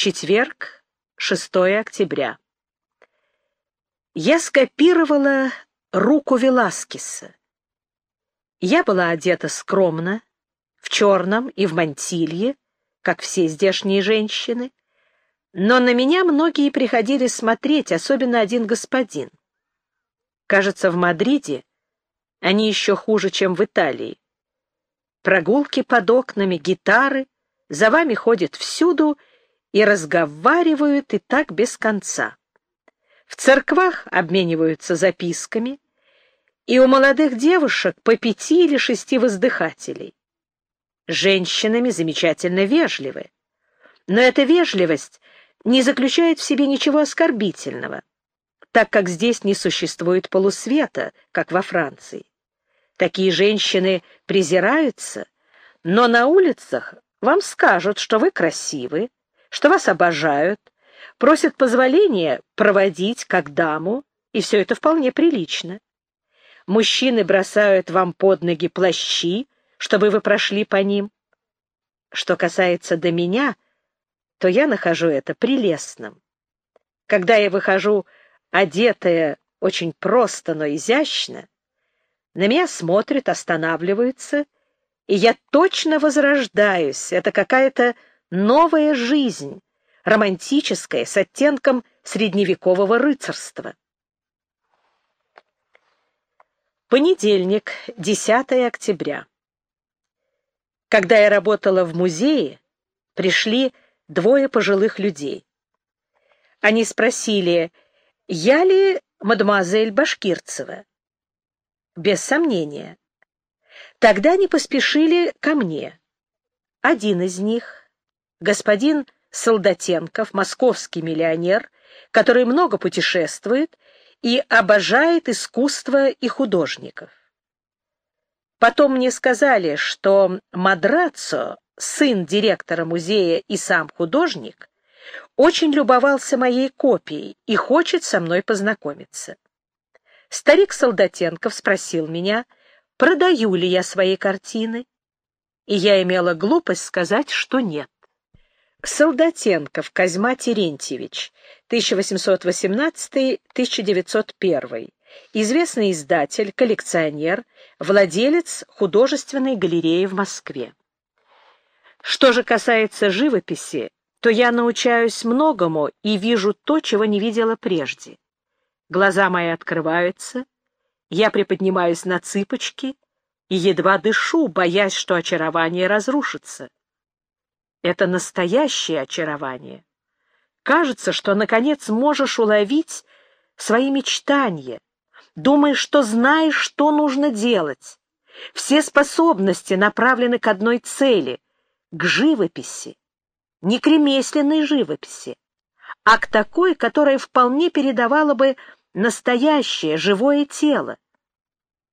Четверг, 6 октября. Я скопировала руку Веласкеса. Я была одета скромно, в черном и в мантилье, как все здешние женщины, но на меня многие приходили смотреть, особенно один господин. Кажется, в Мадриде они еще хуже, чем в Италии. Прогулки под окнами, гитары, за вами ходят всюду и разговаривают и так без конца. В церквах обмениваются записками, и у молодых девушек по пяти или шести воздыхателей. Женщинами замечательно вежливы, но эта вежливость не заключает в себе ничего оскорбительного, так как здесь не существует полусвета, как во Франции. Такие женщины презираются, но на улицах вам скажут, что вы красивы, что вас обожают, просят позволения проводить как даму, и все это вполне прилично. Мужчины бросают вам под ноги плащи, чтобы вы прошли по ним. Что касается до меня, то я нахожу это прелестным. Когда я выхожу одетая очень просто, но изящно, на меня смотрят, останавливаются, и я точно возрождаюсь. Это какая-то новая жизнь, романтическая, с оттенком средневекового рыцарства. Понедельник, 10 октября. Когда я работала в музее, пришли двое пожилых людей. Они спросили, я ли мадемуазель Башкирцева? Без сомнения. Тогда они поспешили ко мне. Один из них, господин Солдатенков, московский миллионер, который много путешествует и обожает искусство и художников. Потом мне сказали, что Мадраццо, сын директора музея и сам художник, очень любовался моей копией и хочет со мной познакомиться. Старик Солдатенков спросил меня, продаю ли я свои картины, и я имела глупость сказать, что нет. Солдатенков Козьма Терентьевич, 1818-1901, известный издатель, коллекционер, владелец художественной галереи в Москве. Что же касается живописи, то я научаюсь многому и вижу то, чего не видела прежде. Глаза мои открываются, я приподнимаюсь на цыпочки и едва дышу, боясь, что очарование разрушится. Это настоящее очарование. Кажется, что, наконец, можешь уловить свои мечтания, думаешь, что знаешь, что нужно делать. Все способности направлены к одной цели — к живописи. Не к ремесленной живописи, а к такой, которая вполне передавала бы настоящее, живое тело.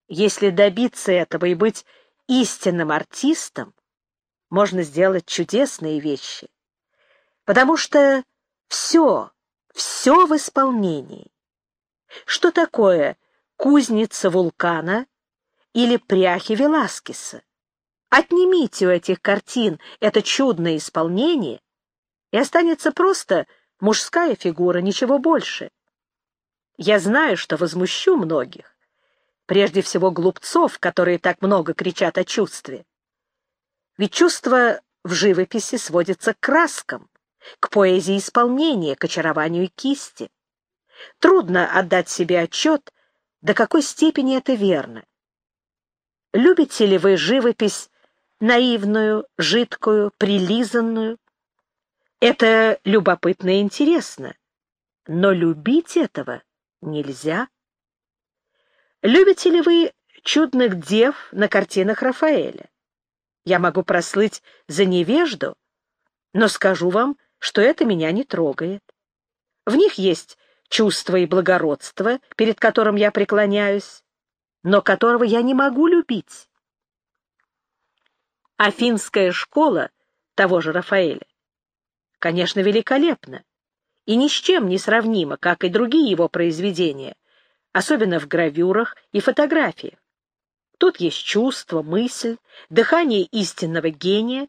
Если добиться этого и быть истинным артистом, можно сделать чудесные вещи, потому что все, все в исполнении. Что такое кузница вулкана или пряхи Веласкеса? Отнимите у этих картин это чудное исполнение, и останется просто мужская фигура, ничего больше. Я знаю, что возмущу многих, прежде всего глупцов, которые так много кричат о чувстве. Ведь чувство в живописи сводится к краскам, к поэзии исполнения, к очарованию кисти. Трудно отдать себе отчет, до какой степени это верно. Любите ли вы живопись наивную, жидкую, прилизанную? Это любопытно и интересно, но любить этого нельзя. Любите ли вы чудных дев на картинах Рафаэля? Я могу прослыть за невежду, но скажу вам, что это меня не трогает. В них есть чувство и благородство, перед которым я преклоняюсь, но которого я не могу любить. Афинская школа того же Рафаэля, конечно, великолепна и ни с чем не сравнима, как и другие его произведения, особенно в гравюрах и фотографиях. Тут есть чувство, мысль, дыхание истинного гения.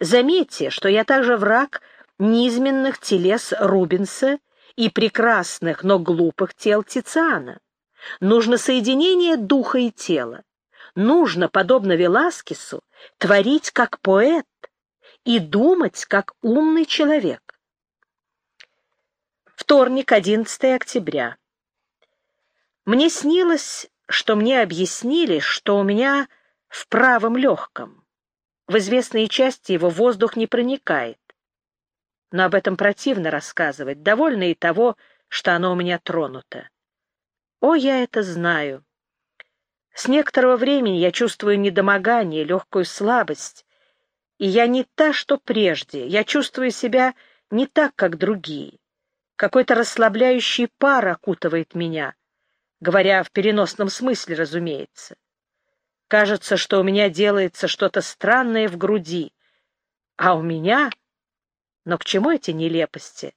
Заметьте, что я также враг низменных телес Рубенса и прекрасных, но глупых тел Тициана. Нужно соединение духа и тела. Нужно, подобно Веласкесу, творить как поэт и думать как умный человек. Вторник, 11 октября. Мне снилось, что мне объяснили, что у меня в правом легком. В известные части его воздух не проникает. Но об этом противно рассказывать, довольно и того, что оно у меня тронуто. О, я это знаю. С некоторого времени я чувствую недомогание, легкую слабость, и я не та, что прежде, я чувствую себя не так, как другие. Какой-то расслабляющий пар окутывает меня, говоря в переносном смысле, разумеется. Кажется, что у меня делается что-то странное в груди. А у меня... Но к чему эти нелепости?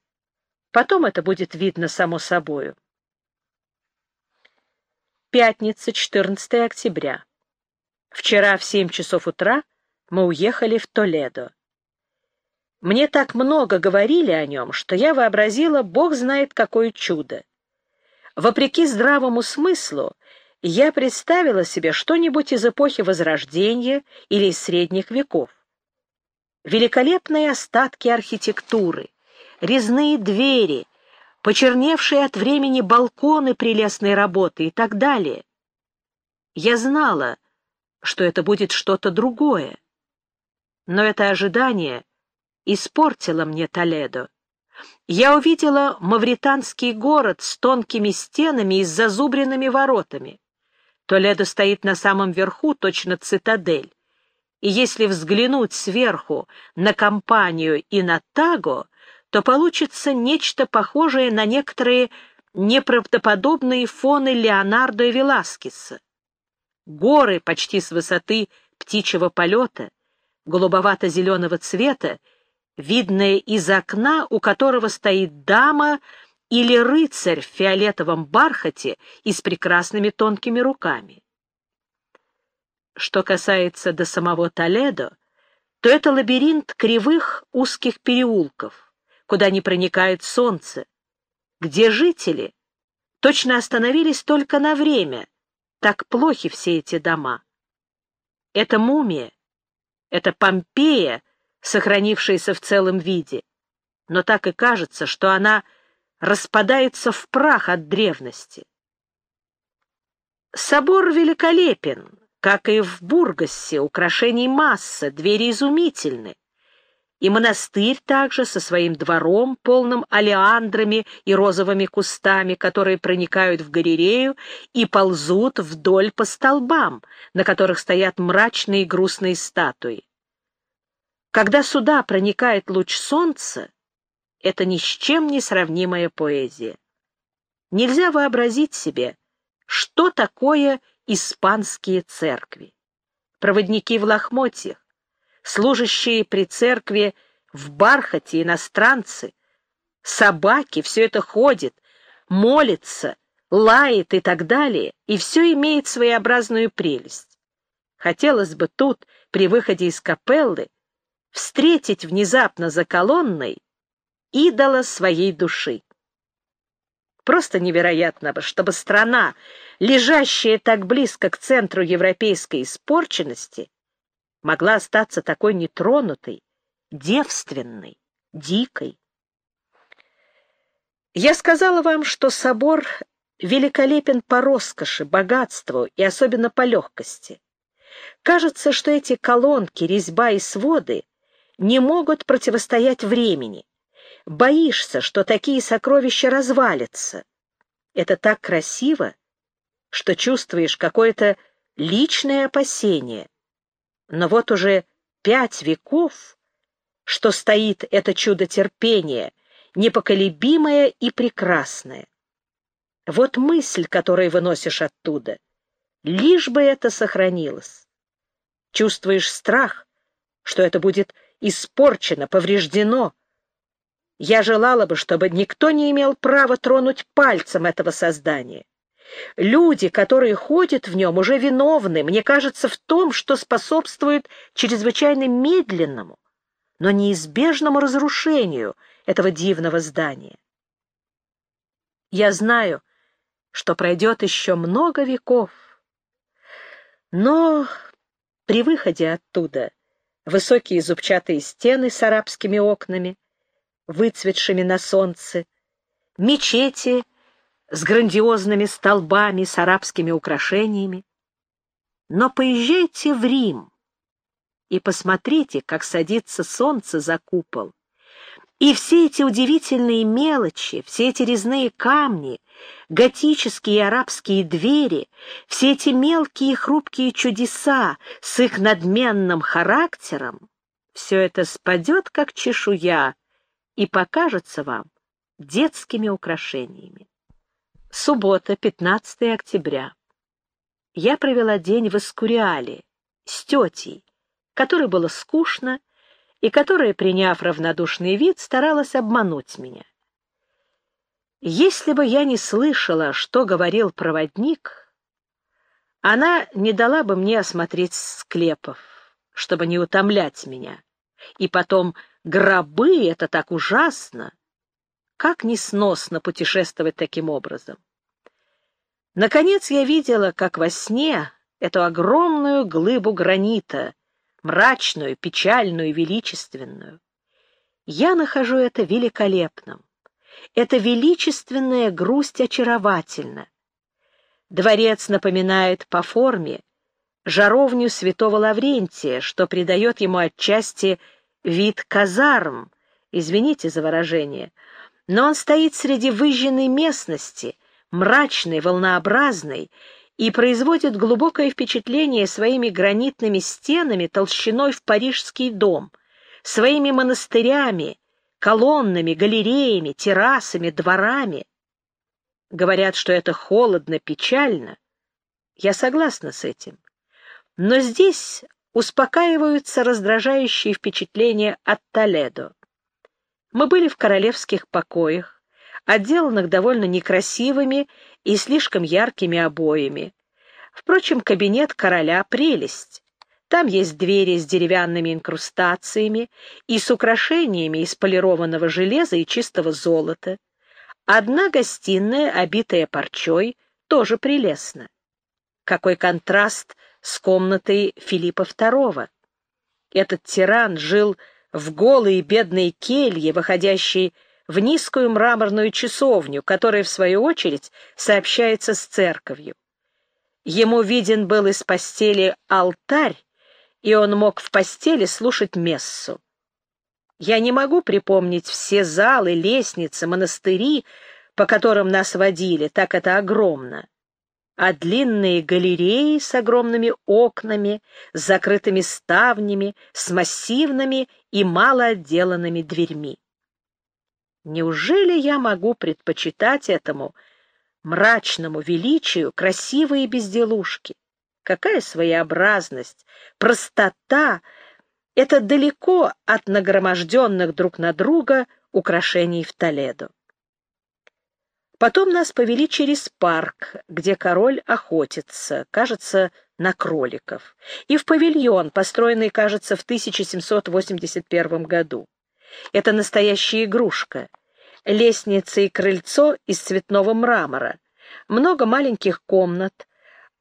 Потом это будет видно само собою. Пятница, 14 октября. Вчера в семь часов утра мы уехали в Толедо. Мне так много говорили о нем, что я вообразила, бог знает какое чудо. Вопреки здравому смыслу, я представила себе что-нибудь из эпохи Возрождения или из Средних веков. Великолепные остатки архитектуры, резные двери, почерневшие от времени балконы прелестной работы и так далее. Я знала, что это будет что-то другое. Но это ожидание испортила мне Толедо. Я увидела мавританский город с тонкими стенами и с зазубренными воротами. Толедо стоит на самом верху, точно цитадель. И если взглянуть сверху на компанию и на Таго, то получится нечто похожее на некоторые неправдоподобные фоны Леонардо и Веласкеса. Горы почти с высоты птичьего полета, голубовато-зеленого цвета видное из окна, у которого стоит дама или рыцарь в фиолетовом бархате и с прекрасными тонкими руками. Что касается до самого Толедо, то это лабиринт кривых узких переулков, куда не проникает солнце, где жители точно остановились только на время, так плохи все эти дома. Это мумия, это Помпея, сохранившаяся в целом виде, но так и кажется, что она распадается в прах от древности. Собор великолепен, как и в Бургасе, украшений масса, двери изумительны. И монастырь также со своим двором, полным алиандрами и розовыми кустами, которые проникают в галерею и ползут вдоль по столбам, на которых стоят мрачные и грустные статуи. Когда сюда проникает луч солнца, это ни с чем не сравнимая поэзия. Нельзя вообразить себе, что такое испанские церкви. Проводники в лохмотьях, служащие при церкви в бархате иностранцы, собаки, все это ходит, молится, лает и так далее, и все имеет своеобразную прелесть. Хотелось бы тут, при выходе из капеллы, встретить внезапно за колонной идола своей души. Просто невероятно, чтобы страна, лежащая так близко к центру европейской испорченности, могла остаться такой нетронутой, девственной, дикой. Я сказала вам, что собор великолепен по роскоши, богатству и особенно по легкости. Кажется, что эти колонки, резьба и своды не могут противостоять времени. Боишься, что такие сокровища развалятся. Это так красиво, что чувствуешь какое-то личное опасение. Но вот уже пять веков, что стоит это чудо терпения, непоколебимое и прекрасное. Вот мысль, которую выносишь оттуда. Лишь бы это сохранилось. Чувствуешь страх, что это будет испорчено, повреждено. Я желала бы, чтобы никто не имел права тронуть пальцем этого создания. Люди, которые ходят в нем, уже виновны, мне кажется, в том, что способствует чрезвычайно медленному, но неизбежному разрушению этого дивного здания. Я знаю, что пройдет еще много веков, но при выходе оттуда высокие зубчатые стены с арабскими окнами, выцветшими на солнце, мечети с грандиозными столбами с арабскими украшениями. Но поезжайте в Рим и посмотрите, как садится солнце за купол. И все эти удивительные мелочи, все эти резные камни, готические и арабские двери, все эти мелкие и хрупкие чудеса с их надменным характером, все это спадет, как чешуя, и покажется вам детскими украшениями. Суббота, 15 октября. Я провела день в Эскуриале с тетей, которой было скучно и которая, приняв равнодушный вид, старалась обмануть меня. Если бы я не слышала, что говорил проводник, она не дала бы мне осмотреть склепов, чтобы не утомлять меня. И потом, гробы — это так ужасно! Как несносно путешествовать таким образом! Наконец я видела, как во сне, эту огромную глыбу гранита, мрачную, печальную, величественную. Я нахожу это великолепным. Эта величественная грусть очаровательна. Дворец напоминает по форме жаровню святого Лаврентия, что придает ему отчасти вид казарм, извините за выражение, но он стоит среди выжженной местности, мрачной, волнообразной, и производит глубокое впечатление своими гранитными стенами толщиной в парижский дом, своими монастырями, колоннами, галереями, террасами, дворами. Говорят, что это холодно, печально. Я согласна с этим. Но здесь успокаиваются раздражающие впечатления от Толедо. Мы были в королевских покоях, отделанных довольно некрасивыми и слишком яркими обоями. Впрочем, кабинет короля — прелесть. Там есть двери с деревянными инкрустациями и с украшениями из полированного железа и чистого золота. Одна гостиная, обитая парчой, тоже прелестна. Какой контраст с комнатой Филиппа II. Этот тиран жил в голой и бедной келье, выходящей в низкую мраморную часовню, которая, в свою очередь, сообщается с церковью. Ему виден был из постели алтарь, и он мог в постели слушать мессу. Я не могу припомнить все залы, лестницы, монастыри, по которым нас водили, так это огромно. А длинные галереи с огромными окнами, с закрытыми ставнями, с массивными и мало отделанными дверьми. Неужели я могу предпочитать этому мрачному величию красивые безделушки? Какая своеобразность, простота — это далеко от нагроможденных друг на друга украшений в Толедо. Потом нас повели через парк, где король охотится, кажется, на кроликов, и в павильон, построенный, кажется, в 1781 году. Это настоящая игрушка. Лестница и крыльцо из цветного мрамора. Много маленьких комнат,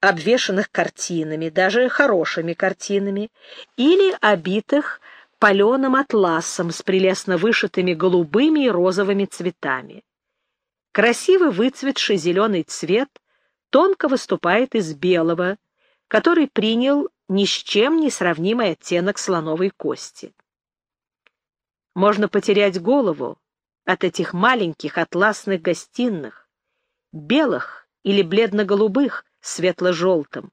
обвешанных картинами, даже хорошими картинами, или обитых паленым атласом с прелестно вышитыми голубыми и розовыми цветами. Красивый выцветший зеленый цвет тонко выступает из белого, который принял ни с чем не сравнимый оттенок слоновой кости. Можно потерять голову от этих маленьких атласных гостиных, белых или бледно-голубых, светло-желтым,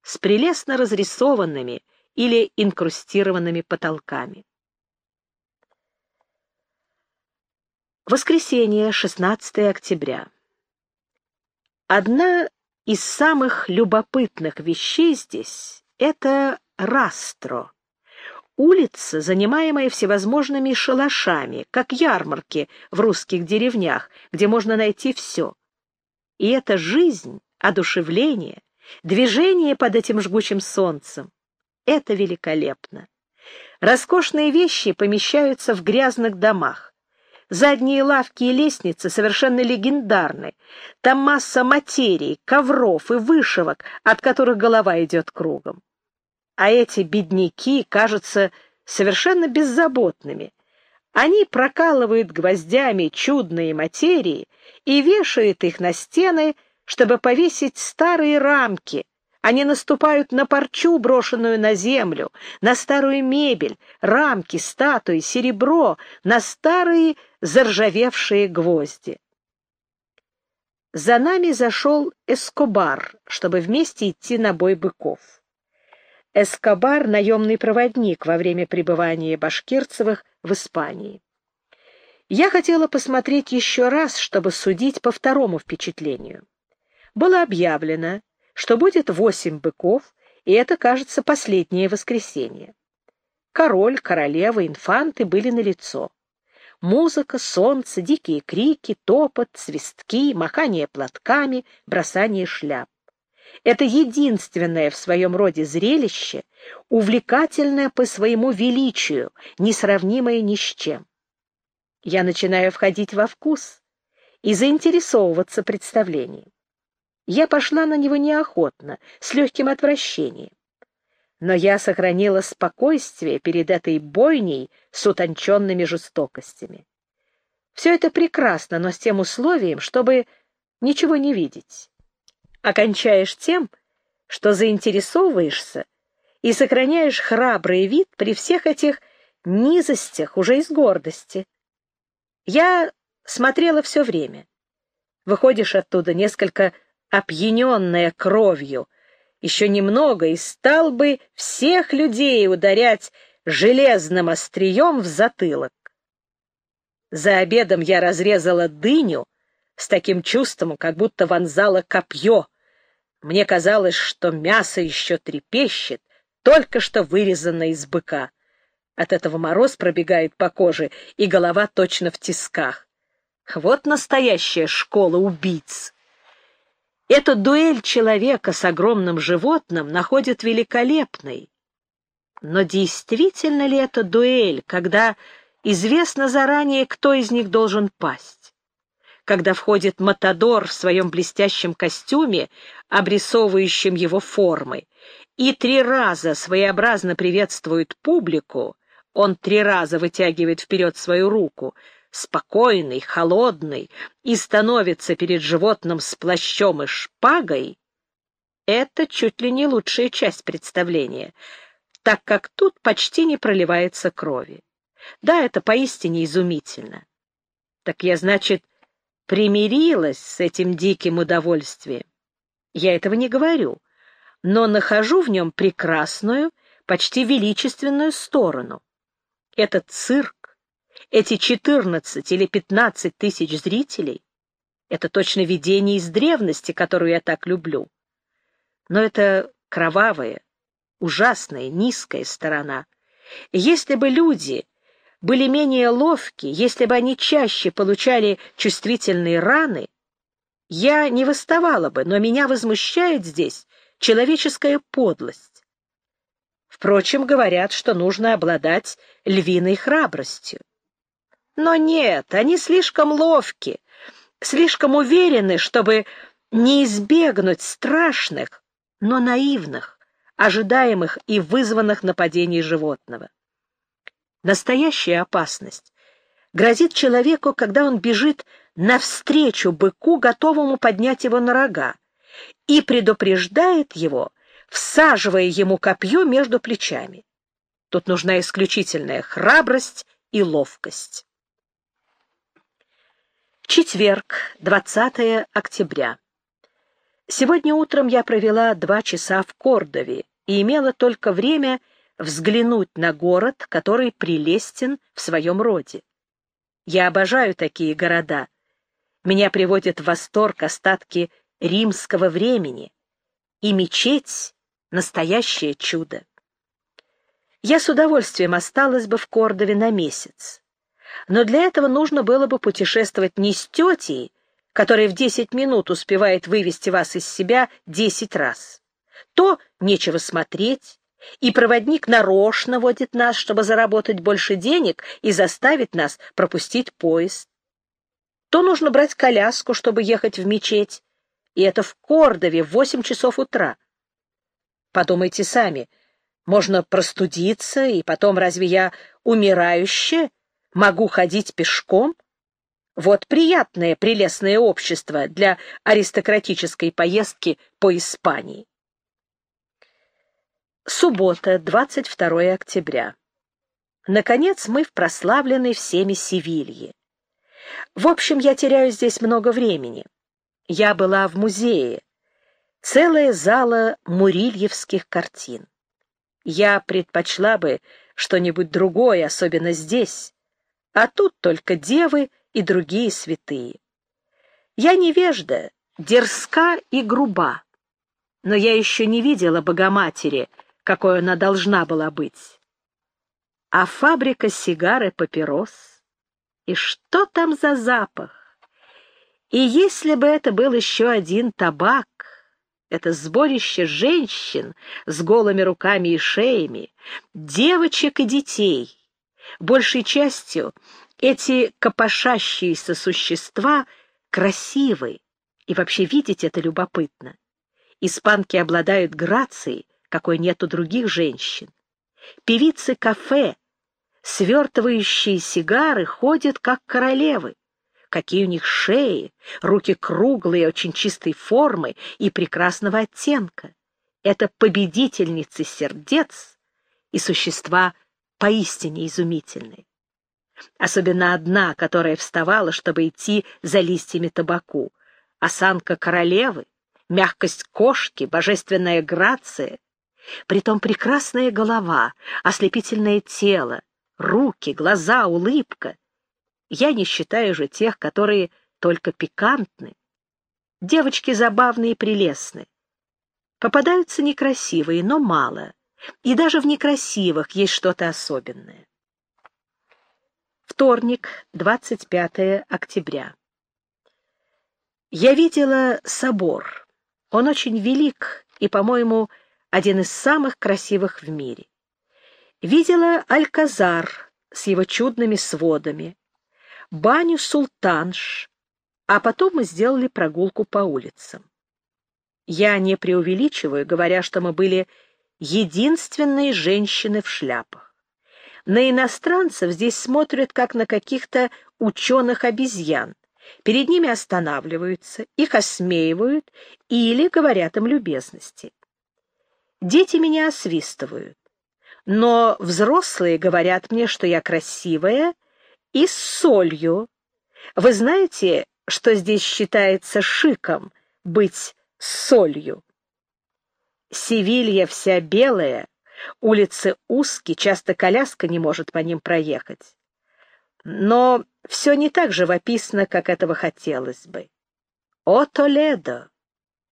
с прелестно разрисованными или инкрустированными потолками. Воскресенье, 16 октября. Одна из самых любопытных вещей здесь — это растро, Улица, занимаемая всевозможными шалашами, как ярмарки в русских деревнях, где можно найти все. И это жизнь, одушевление, движение под этим жгучим солнцем. Это великолепно. Роскошные вещи помещаются в грязных домах. Задние лавки и лестницы совершенно легендарны. Там масса материи, ковров и вышивок, от которых голова идет кругом. А эти бедняки кажутся совершенно беззаботными. Они прокалывают гвоздями чудные материи и вешают их на стены, чтобы повесить старые рамки. Они наступают на парчу, брошенную на землю, на старую мебель, рамки, статуи, серебро, на старые заржавевшие гвозди. За нами зашел Эскобар, чтобы вместе идти на бой быков. Эскобар — наемный проводник во время пребывания Башкирцевых в Испании. Я хотела посмотреть еще раз, чтобы судить по второму впечатлению. Было объявлено, что будет восемь быков, и это, кажется, последнее воскресенье. Король, королева, инфанты были налицо. Музыка, солнце, дикие крики, топот, свистки, махание платками, бросание шляп. Это единственное в своем роде зрелище, увлекательное по своему величию, несравнимое ни с чем. Я начинаю входить во вкус и заинтересовываться представлением. Я пошла на него неохотно, с легким отвращением. Но я сохранила спокойствие перед этой бойней с утонченными жестокостями. Все это прекрасно, но с тем условием, чтобы ничего не видеть окончаешь тем, что заинтересовываешься и сохраняешь храбрый вид при всех этих низостях уже из гордости. Я смотрела все время. Выходишь оттуда несколько опьяненная кровью, еще немного, и стал бы всех людей ударять железным острием в затылок. За обедом я разрезала дыню с таким чувством, как будто вонзала копье. Мне казалось, что мясо еще трепещет, только что вырезанное из быка. От этого мороз пробегает по коже, и голова точно в тисках. Вот настоящая школа убийц. Эту дуэль человека с огромным животным находят великолепной. Но действительно ли это дуэль, когда известно заранее, кто из них должен пасть? Когда входит Матадор в своем блестящем костюме, обрисовывающем его формы, и три раза своеобразно приветствует публику, он три раза вытягивает вперед свою руку, спокойный, холодный, и становится перед животным с плащом и шпагой, это чуть ли не лучшая часть представления, так как тут почти не проливается крови. Да, это поистине изумительно. Так я, значит, примирилась с этим диким удовольствием. Я этого не говорю, но нахожу в нем прекрасную, почти величественную сторону. Этот цирк, эти 14 или 15 тысяч зрителей — это точно видение из древности, которую я так люблю. Но это кровавая, ужасная, низкая сторона. Если бы люди были менее ловки, если бы они чаще получали чувствительные раны, я не восставала бы, но меня возмущает здесь человеческая подлость. Впрочем, говорят, что нужно обладать львиной храбростью. Но нет, они слишком ловки, слишком уверены, чтобы не избегнуть страшных, но наивных, ожидаемых и вызванных нападений животного. Настоящая опасность грозит человеку, когда он бежит навстречу быку, готовому поднять его на рога, и предупреждает его, всаживая ему копье между плечами. Тут нужна исключительная храбрость и ловкость. Четверг, 20 октября. Сегодня утром я провела два часа в Кордове и имела только время взглянуть на город, который прелестен в своем роде. Я обожаю такие города. Меня приводят в восторг остатки римского времени. И мечеть — настоящее чудо. Я с удовольствием осталась бы в Кордове на месяц. Но для этого нужно было бы путешествовать не с тетей, которая в десять минут успевает вывести вас из себя десять раз. То нечего смотреть, и проводник нарочно водит нас, чтобы заработать больше денег и заставить нас пропустить поезд. То нужно брать коляску, чтобы ехать в мечеть, и это в Кордове в восемь часов утра. Подумайте сами, можно простудиться, и потом разве я умирающая могу ходить пешком? Вот приятное, прелестное общество для аристократической поездки по Испании. Суббота, 22 октября. Наконец мы в прославленной всеми Севилье. В общем, я теряю здесь много времени. Я была в музее. Целая зала мурильевских картин. Я предпочла бы что-нибудь другое, особенно здесь. А тут только девы и другие святые. Я невежда, дерзка и груба, но я еще не видела Богоматери, какой она должна была быть. А фабрика сигар и папирос? И что там за запах? И если бы это был еще один табак, это сборище женщин с голыми руками и шеями, девочек и детей, большей частью эти копошащиеся существа красивы, и вообще видеть это любопытно. Испанки обладают грацией, какой нет у других женщин. Певицы кафе, свертывающие сигары, ходят как королевы. Какие у них шеи, руки круглые, очень чистой формы и прекрасного оттенка. Это победительницы сердец и существа поистине изумительные особенно одна, которая вставала, чтобы идти за листьями табаку, осанка королевы, мягкость кошки, божественная грация, притом прекрасная голова, ослепительное тело, руки, глаза, улыбка. Я не считаю же тех, которые только пикантны. Девочки забавные и прелестны. Попадаются некрасивые, но мало. И даже в некрасивых есть что-то особенное. Вторник, 25 октября. Я видела собор. Он очень велик и, по-моему, один из самых красивых в мире. Видела Альказар с его чудными сводами, баню Султанш, а потом мы сделали прогулку по улицам. Я не преувеличиваю, говоря, что мы были единственные женщины в шляпах. На иностранцев здесь смотрят, как на каких-то ученых-обезьян. Перед ними останавливаются, их осмеивают или говорят им любезности. Дети меня освистывают, но взрослые говорят мне, что я красивая и с солью. Вы знаете, что здесь считается шиком быть с солью? Севилья вся белая, Улицы узкие, часто коляска не может по ним проехать. Но все не так живописно, как этого хотелось бы. О, Толедо!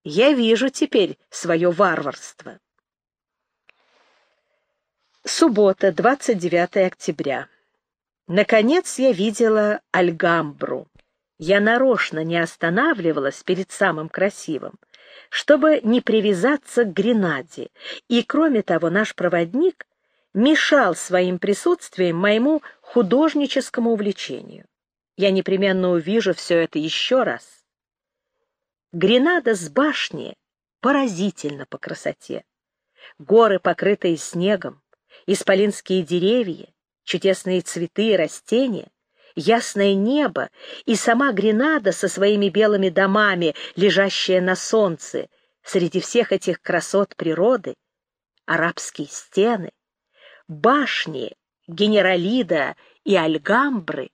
Я вижу теперь свое варварство. Суббота, 29 октября. Наконец я видела Альгамбру. Я нарочно не останавливалась перед самым красивым чтобы не привязаться к Гренаде, и, кроме того, наш проводник мешал своим присутствием моему художническому увлечению. Я непременно увижу все это еще раз. Гренада с башни поразительно по красоте. Горы, покрытые снегом, исполинские деревья, чудесные цветы и растения, ясное небо и сама Гренада со своими белыми домами, лежащая на солнце, среди всех этих красот природы, арабские стены, башни Генералида и Альгамбры,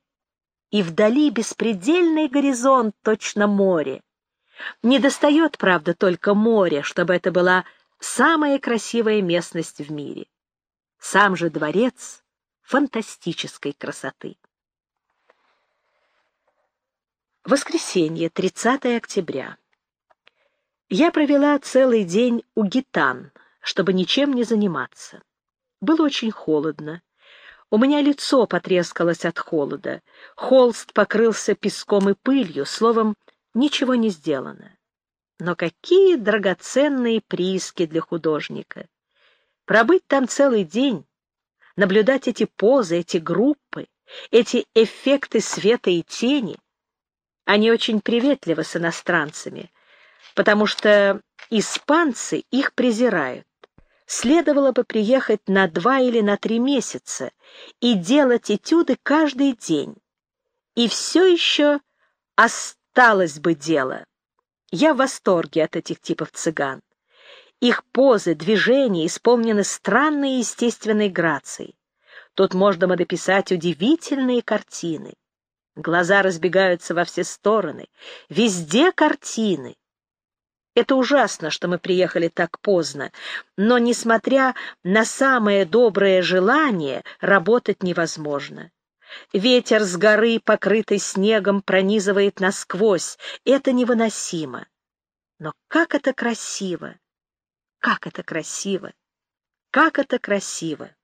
и вдали беспредельный горизонт, точно море. Не достает, правда, только море, чтобы это была самая красивая местность в мире. Сам же дворец фантастической красоты. Воскресенье, 30 октября. Я провела целый день у гитан, чтобы ничем не заниматься. Было очень холодно. У меня лицо потрескалось от холода. Холст покрылся песком и пылью, словом, ничего не сделано. Но какие драгоценные прииски для художника! Пробыть там целый день, наблюдать эти позы, эти группы, эти эффекты света и тени, они очень приветливы с иностранцами, потому что испанцы их презирают. Следовало бы приехать на два или на три месяца и делать этюды каждый день. И все еще осталось бы дело. Я в восторге от этих типов цыган. Их позы, движения исполнены странной естественной грацией. Тут можно бы написать удивительные картины. Глаза разбегаются во все стороны. Везде картины. Это ужасно, что мы приехали так поздно, но, несмотря на самое доброе желание, работать невозможно. Ветер с горы, покрытый снегом, пронизывает насквозь. Это невыносимо. Но как это красиво! Как это красиво! Как это красиво!